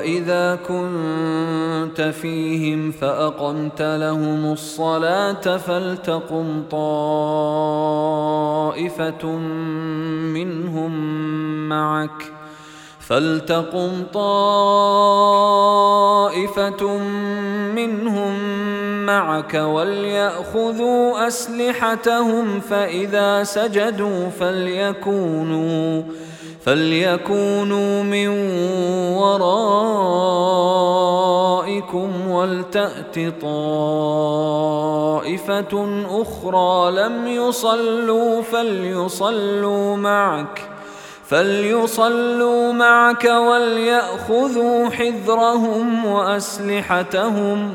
وَإِذَا كُنْتَ فِيهِمْ فَأَقَمْتَ لَهُمُ الصَّلَاةَ فَلْتَقُمْ طَائِفَةٌ مِّنْهُمْ مَعَكَ فلتقم طائفة منهم معك وليأخذوا أسلحتهم فإذا سجدوا فليكونوا فليكونوا من ورائكم ولتأت طائفة أخرى لم يصلوا فليصلوا معك فليصلوا معك وليأخذوا حذرهم وأسلحتهم.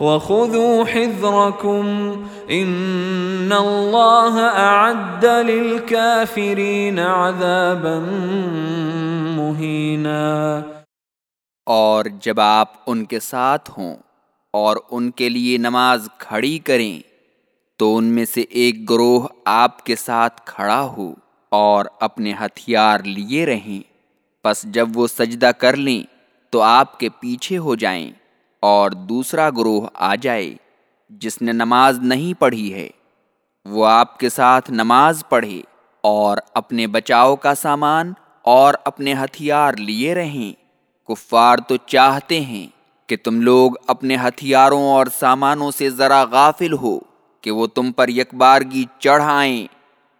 وخذوا حذركم إن الله أعد للكافرين عذابا مهينا اور جب آپ ان کے ساتھ ہوں اور ان کے لیے نماز کھڑی کریں، تو ان میں سے ایک گروہ آپ کے ساتھ کھڑا ہو اور اپنے ہتھیار لیے رہیں۔ پس جب وہ سجدہ کر لیں، تو آپ کے پیچھے ہو جائیں۔ اور دوسرا گروہ آ جائے جس نے نماز نہیں پڑھی ہے، وہ آپ کے ساتھ نماز پڑھے اور اپنے بچاؤ کا سامان اور اپنے ہتھیار لیے رہیں۔ کفار تو چاہتے ہیں کہ تم لوگ اپنے ہتھیاروں اور سامانوں سے ذرا غافل ہو کہ وہ تم پر یکبارگی چڑھائیں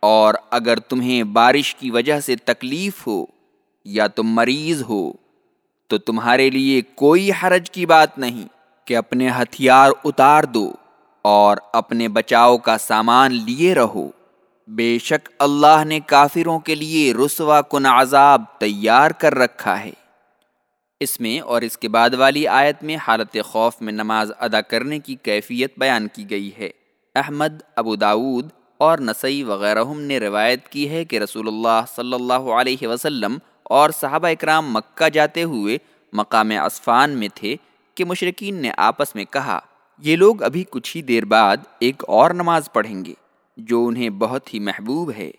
اور اگر تمہیں بارش کی وجہ سے تکلیف ہو یا تم مریض ہو تو تمہارے لیے کوئی حرج کی بات نہیں کہ اپنے ہتھیار اتار دو اور اپنے بچاؤ کا سامان لیے رہو۔ بے شک اللہ نے کافروں کے لیے رسوا کن عذاب تیار کر رکھا ہے۔ اس میں اور اس کے بعد والی آیت میں حالت خوف میں نماز ادا کرنے کی کیفیت بیان کی گئی ہے۔ احمد، ابو داود اور نسائی وغیرہ نے روایت کی ہے کہ رسول اللہ صلی اللہ علیہ وسلم اور صحابہ اکرام مکہ جاتے ہوئے مقام اسفان میں تھے کہ مشرقین نے آپس میں کہا، یہ لوگ ابھی کچھ ہی دیر بعد ایک اور نماز پڑھیں گے جو انہیں بہت ہی محبوب ہے۔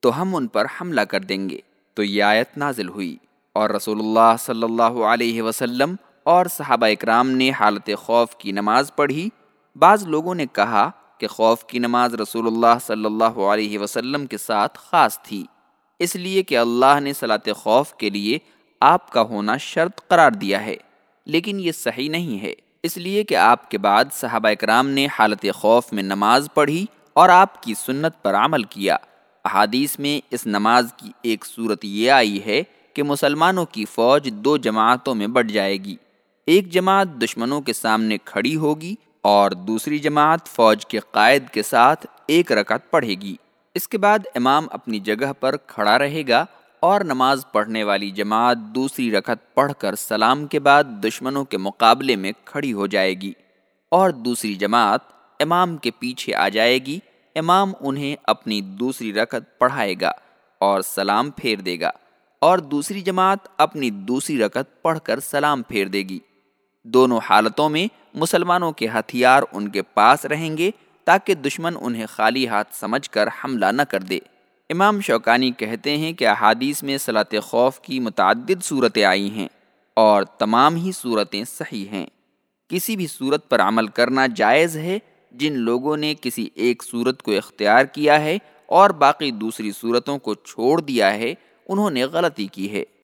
تو ہم ان پر حملہ کر دیں گے۔ تو یہ آیت نازل ہوئی۔ اور رسول اللہ صلی اللہ علیہ وسلم اور صحابہ اکرام نے حالت خوف کی نماز پڑھی۔ بعض لوگوں نے کہا کہ خوف کی نماز رسول اللہ صلی اللہ علیہ وسلم کے ساتھ خاص تھی۔ اس لیے کہ اللہ نے صلاح خوف کے لیے آپ کا ہونا شرط قرار دیا ہے، لیکن یہ صحیح نہیں ہے۔ اس لیے کہ آپ کے بعد صحابہ اکرام نے حالت خوف میں نماز پڑھی اور آپ کی سنت پر عمل کیا۔ احادیث میں اس نماز کی ایک صورت یہ آئی ہے کہ مسلمانوں کی فوج دو جماعتوں میں بڑھ جائے گی۔ ایک جماعت دشمنوں کے سامنے کھڑی ہوگی اور دوسری جماعت فوج کے قائد کے ساتھ ایک رکعت پڑھے گی۔ اس کے بعد امام اپنی جگہ پر کھڑا رہے گا اور نماز پڑھنے والی جماعت دوسری رکعت پڑھ کر سلام کے بعد دشمنوں کے مقابلے میں کھڑی ہو جائے گی اور دوسری جماعت امام کے پیچھے آ جائے گی۔ امام انہیں اپنی دوسری رکعت پڑھائے گا اور سلام پھیر دے گا اور دوسری جماعت اپنی دوسری رکعت پڑھ کر سلام پھیر دے گی۔ دونوں حالتوں میں مسلمانوں کے ہتھیار ان کے پاس رہیں گے تاکہ دشمن انہیں خالی ہاتھ سمجھ کر حملہ نہ کر دے۔ امام شوکانی کہتے ہیں کہ احادیث میں صلاح خوف کی متعدد صورتیں آئی ہیں اور تمام ہی صورتیں صحیح ہیں۔ کسی بھی صورت پر عمل کرنا جائز ہے جن لوگوں نے کسی ایک صورت کو اختیار کیا ہے اور باقی دوسری صورتوں کو چھوڑ دیا ہے، انہوں نے غلطی کی ہے۔